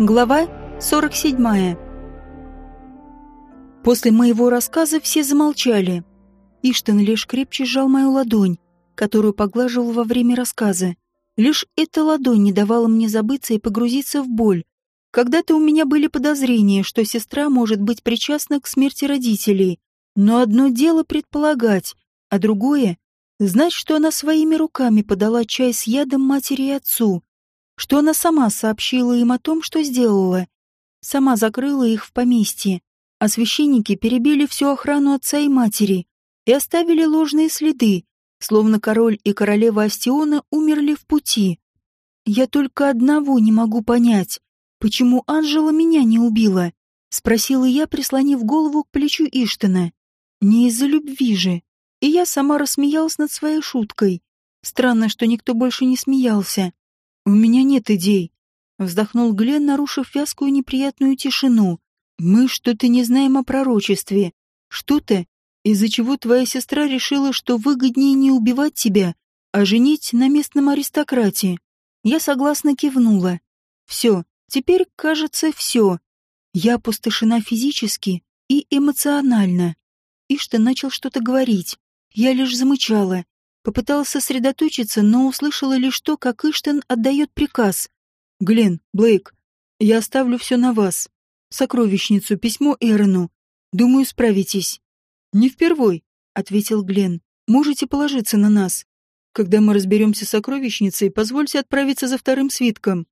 Глава 47. После моего рассказа все замолчали. Иштен лишь крепче сжал мою ладонь, которую поглаживал во время рассказа. Лишь эта ладонь не давала мне забыться и погрузиться в боль. Когда-то у меня были подозрения, что сестра может быть причастна к смерти родителей. Но одно дело предполагать, а другое — знать, что она своими руками подала чай с ядом матери и отцу что она сама сообщила им о том, что сделала. Сама закрыла их в поместье, а священники перебили всю охрану отца и матери и оставили ложные следы, словно король и королева Астиона умерли в пути. Я только одного не могу понять, почему Анжела меня не убила, спросила я, прислонив голову к плечу Иштена. Не из-за любви же. И я сама рассмеялась над своей шуткой. Странно, что никто больше не смеялся. «У меня нет идей», — вздохнул Глен, нарушив вязкую неприятную тишину. «Мы что-то не знаем о пророчестве. Что-то, из-за чего твоя сестра решила, что выгоднее не убивать тебя, а женить на местном аристократе». Я согласно кивнула. «Все, теперь, кажется, все. Я опустошена физически и эмоционально». Ишта начал что-то говорить. Я лишь замычала, Попыталась сосредоточиться, но услышала лишь то, как Иштен отдает приказ. «Глен, Блейк, я оставлю все на вас. Сокровищницу, письмо Эрону. Думаю, справитесь». «Не впервой», — ответил Глен. «Можете положиться на нас. Когда мы разберемся с сокровищницей, позвольте отправиться за вторым свитком.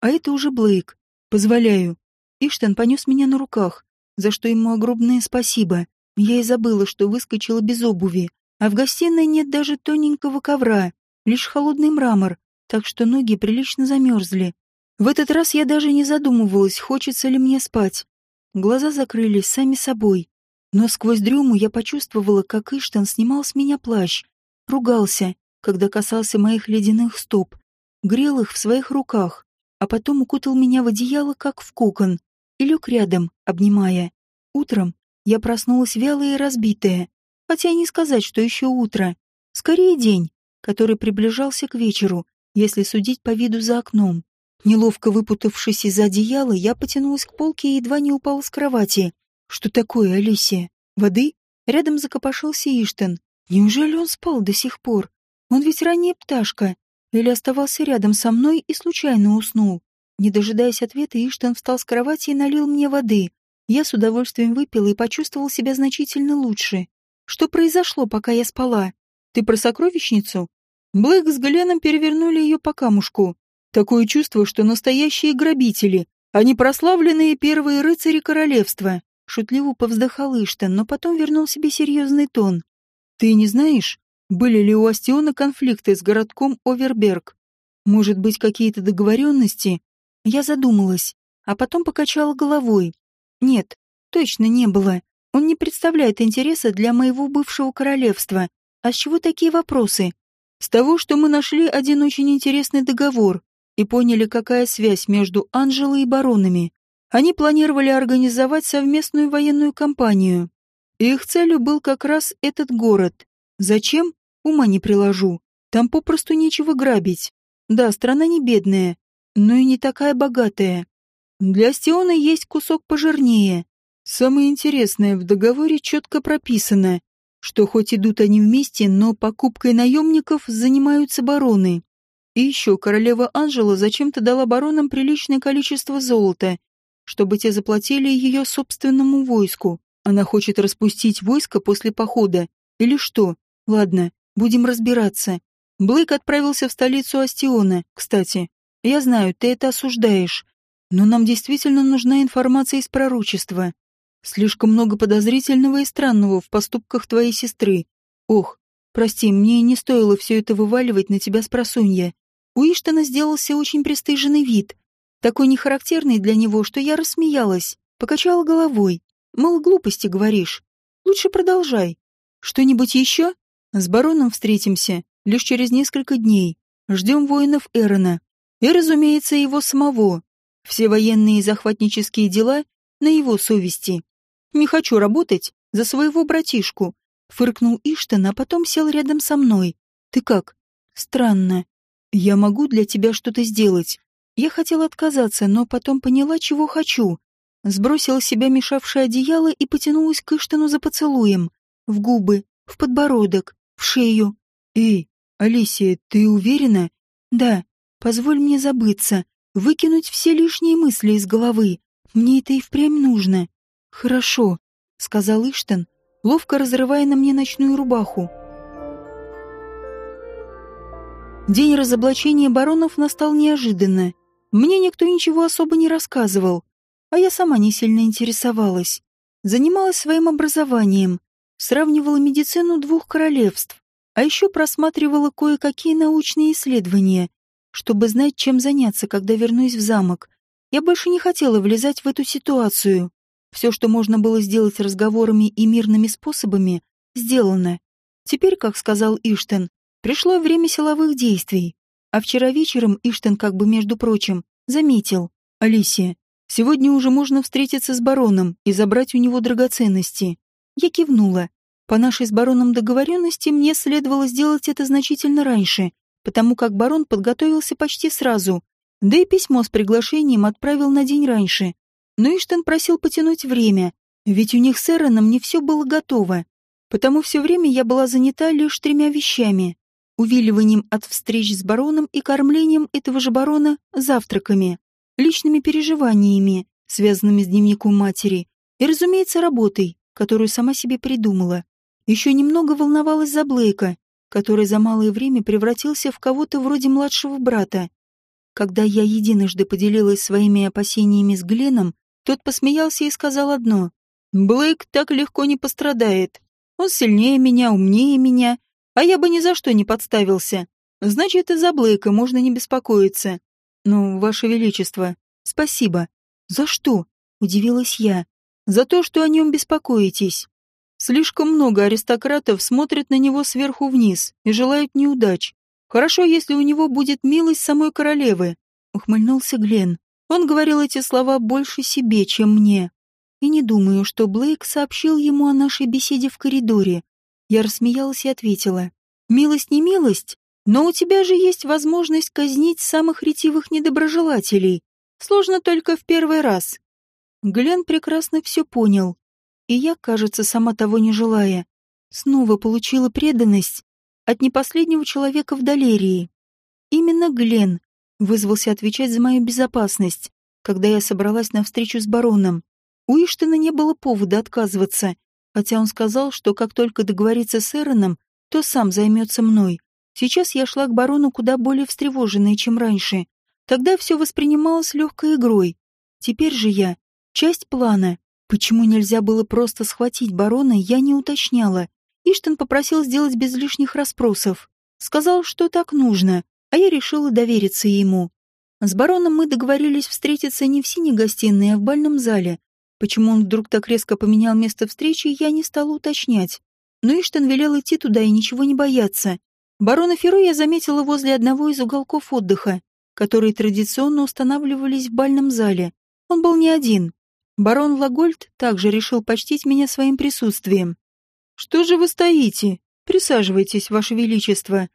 А это уже Блейк. Позволяю». Иштен понес меня на руках, за что ему огромное спасибо. Я и забыла, что выскочила без обуви а в гостиной нет даже тоненького ковра, лишь холодный мрамор, так что ноги прилично замерзли. В этот раз я даже не задумывалась, хочется ли мне спать. Глаза закрылись сами собой. Но сквозь дрему я почувствовала, как Иштан снимал с меня плащ, ругался, когда касался моих ледяных стоп, грел их в своих руках, а потом укутал меня в одеяло, как в кокон, и лег рядом, обнимая. Утром я проснулась вялая и разбитая, Хотя не сказать, что еще утро. Скорее день, который приближался к вечеру, если судить по виду за окном. Неловко выпутавшись из одеяла, я потянулась к полке и едва не упала с кровати. Что такое, Алисия? Воды? Рядом закопошился Иштен. Неужели он спал до сих пор? Он ведь ранняя пташка. Или оставался рядом со мной и случайно уснул? Не дожидаясь ответа, Иштен встал с кровати и налил мне воды. Я с удовольствием выпила и почувствовал себя значительно лучше. Что произошло, пока я спала? Ты про сокровищницу? Блэк с Гленом перевернули ее по камушку. Такое чувство, что настоящие грабители, а не прославленные первые рыцари королевства. Шутливо повздыхал Иштен, но потом вернул себе серьезный тон. Ты не знаешь, были ли у Астиона конфликты с городком Оверберг? Может быть, какие-то договоренности? Я задумалась, а потом покачала головой. Нет, точно не было. Он не представляет интереса для моего бывшего королевства. А с чего такие вопросы? С того, что мы нашли один очень интересный договор и поняли, какая связь между Анжелой и баронами. Они планировали организовать совместную военную кампанию. Их целью был как раз этот город. Зачем? Ума не приложу. Там попросту нечего грабить. Да, страна не бедная, но и не такая богатая. Для Стиона есть кусок пожирнее, Самое интересное, в договоре четко прописано, что хоть идут они вместе, но покупкой наемников занимаются бароны. И еще королева Анжела зачем-то дала баронам приличное количество золота, чтобы те заплатили ее собственному войску. Она хочет распустить войско после похода. Или что? Ладно, будем разбираться. Блейк отправился в столицу Астиона, кстати. Я знаю, ты это осуждаешь. Но нам действительно нужна информация из пророчества. Слишком много подозрительного и странного в поступках твоей сестры. Ох, прости, мне не стоило все это вываливать на тебя с просунья. У Иштана сделался очень пристыженный вид, такой нехарактерный для него, что я рассмеялась, покачала головой. Мол, глупости говоришь. Лучше продолжай. Что-нибудь еще? С бароном встретимся лишь через несколько дней. Ждем воинов Эрона. И, разумеется, его самого. Все военные и захватнические дела на его совести. Не хочу работать за своего братишку, фыркнул Иштан, а потом сел рядом со мной. Ты как? Странно. Я могу для тебя что-то сделать. Я хотела отказаться, но потом поняла, чего хочу. Сбросила себя мешавшее одеяло и потянулась к Иштану за поцелуем. В губы, в подбородок, в шею. «Эй, Алисия, ты уверена?» «Да. Позволь мне забыться, выкинуть все лишние мысли из головы. Мне это и впрямь нужно». «Хорошо», — сказал Иштан, ловко разрывая на мне ночную рубаху. День разоблачения баронов настал неожиданно. Мне никто ничего особо не рассказывал, а я сама не сильно интересовалась. Занималась своим образованием, сравнивала медицину двух королевств, а еще просматривала кое-какие научные исследования, чтобы знать, чем заняться, когда вернусь в замок. Я больше не хотела влезать в эту ситуацию. Все, что можно было сделать разговорами и мирными способами, сделано. Теперь, как сказал Иштен, пришло время силовых действий. А вчера вечером Иштен, как бы между прочим, заметил. «Алисия, сегодня уже можно встретиться с бароном и забрать у него драгоценности». Я кивнула. По нашей с бароном договоренности мне следовало сделать это значительно раньше, потому как барон подготовился почти сразу, да и письмо с приглашением отправил на день раньше. Но Иштен просил потянуть время, ведь у них с Эроном не все было готово. Потому все время я была занята лишь тремя вещами. Увиливанием от встреч с бароном и кормлением этого же барона завтраками, личными переживаниями, связанными с дневником матери, и, разумеется, работой, которую сама себе придумала. Еще немного волновалась за Блейка, который за малое время превратился в кого-то вроде младшего брата. Когда я единожды поделилась своими опасениями с Гленом, тот посмеялся и сказал одно. «Блейк так легко не пострадает. Он сильнее меня, умнее меня, а я бы ни за что не подставился. Значит, и за Блейка можно не беспокоиться. Ну, Ваше Величество, спасибо. За что? Удивилась я. За то, что о нем беспокоитесь. Слишком много аристократов смотрят на него сверху вниз и желают неудач. Хорошо, если у него будет милость самой королевы, ухмыльнулся Глен. Он говорил эти слова больше себе, чем мне. И не думаю, что Блейк сообщил ему о нашей беседе в коридоре. Я рассмеялась и ответила. «Милость не милость, но у тебя же есть возможность казнить самых ретивых недоброжелателей. Сложно только в первый раз». Глен прекрасно все понял. И я, кажется, сама того не желая, снова получила преданность от непоследнего человека в Далерии. Именно Глен вызвался отвечать за мою безопасность, когда я собралась на встречу с бароном. У Иштена не было повода отказываться, хотя он сказал, что как только договорится с Эроном, то сам займется мной. Сейчас я шла к барону куда более встревоженная, чем раньше. Тогда все воспринималось легкой игрой. Теперь же я — часть плана. Почему нельзя было просто схватить барона, я не уточняла. Иштен попросил сделать без лишних расспросов. Сказал, что так нужно, а я решила довериться ему. С бароном мы договорились встретиться не в синей гостиной, а в бальном зале. Почему он вдруг так резко поменял место встречи, я не стала уточнять. Но Иштен велел идти туда и ничего не бояться. Барона Феру я заметила возле одного из уголков отдыха, которые традиционно устанавливались в бальном зале. Он был не один. Барон Лагольд также решил почтить меня своим присутствием. «Что же вы стоите? Присаживайтесь, Ваше Величество»,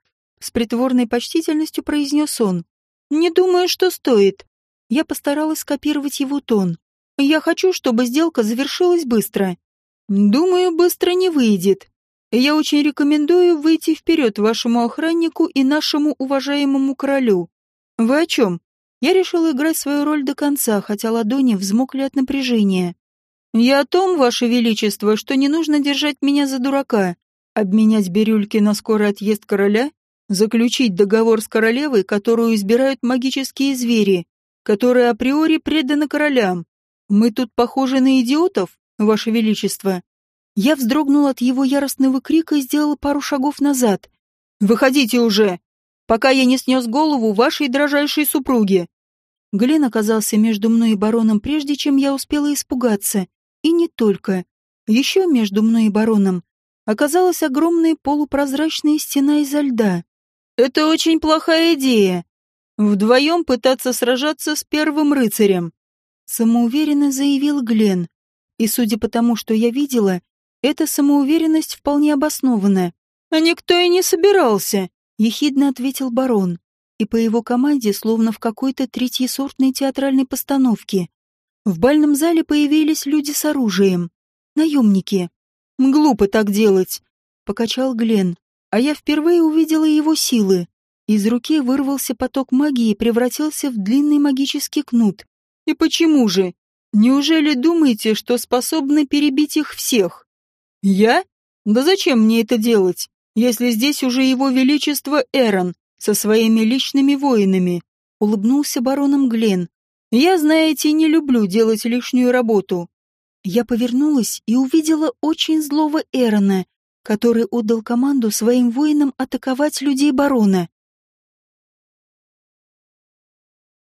с притворной почтительностью произнес он. «Не думаю, что стоит». Я постаралась скопировать его тон. «Я хочу, чтобы сделка завершилась быстро». «Думаю, быстро не выйдет. Я очень рекомендую выйти вперед вашему охраннику и нашему уважаемому королю. Вы о чем?» Я решила играть свою роль до конца, хотя ладони взмокли от напряжения. «Я о том, ваше величество, что не нужно держать меня за дурака, обменять бирюльки на скорый отъезд короля заключить договор с королевой, которую избирают магические звери, которые априори преданы королям. Мы тут похожи на идиотов, ваше величество. Я вздрогнул от его яростного крика и сделала пару шагов назад. Выходите уже, пока я не снес голову вашей дрожайшей супруге. Глен оказался между мной и бароном прежде, чем я успела испугаться. И не только. Еще между мной и бароном оказалась огромная полупрозрачная стена изо льда. Это очень плохая идея. Вдвоем пытаться сражаться с первым рыцарем. Самоуверенно заявил Глен. И судя по тому, что я видела, эта самоуверенность вполне обоснована. А никто и не собирался, ехидно ответил барон. и по его команде, словно в какой-то третьесортной театральной постановке. В бальном зале появились люди с оружием. Наемники. «Глупо так делать», — покачал Глен. А я впервые увидела его силы. Из руки вырвался поток магии и превратился в длинный магический кнут. И почему же? Неужели думаете, что способны перебить их всех? Я? Да зачем мне это делать, если здесь уже его величество Эрон со своими личными воинами? Улыбнулся бароном Глен. Я, знаете, не люблю делать лишнюю работу. Я повернулась и увидела очень злого Эрона, который отдал команду своим воинам атаковать людей барона.